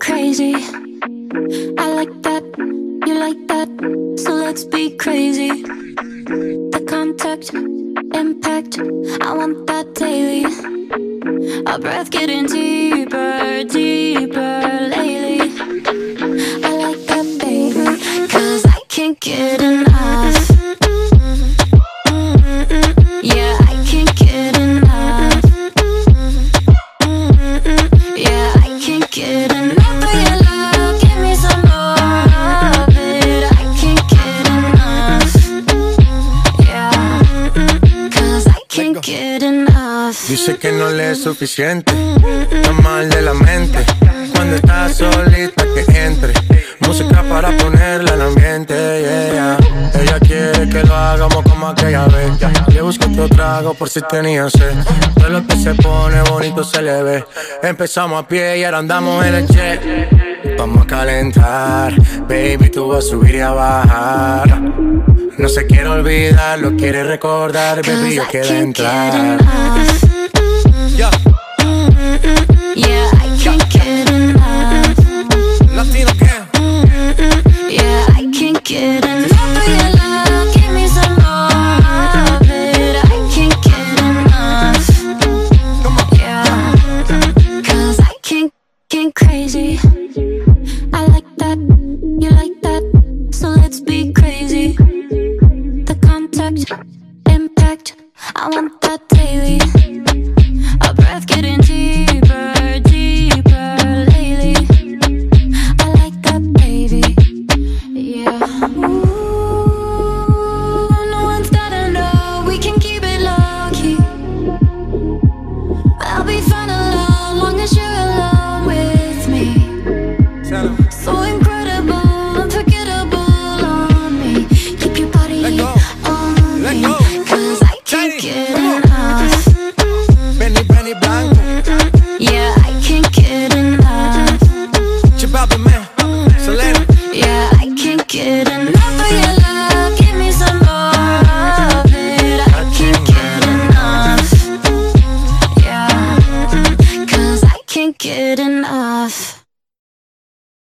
crazy. I like that, you like that, so let's be crazy. The contact, impact, I want that daily. Our breath getting deeper, deeper lately. I like that, baby, cause I can't get enough. Yeah, I can't get enough. Yeah, I can't get Dice que no le es suficiente, está mal de la mente. Cuando estás solita que entre, música para ponerla en ambiente. yeah. Ella quiere que lo hagamos como aquella vez. Le busco otro trago por si tenía sed. Todo lo que se pone bonito se le ve. Empezamos a pie y ahora andamos en el jet. Vamos a calentar, baby, tú vas a subir y a bajar. No se quiere olvidar, lo quiere recordar, baby, yo quiero entrar. I want that daily get enough of your love. Give me some more of it. I can't get enough. I can't get enough.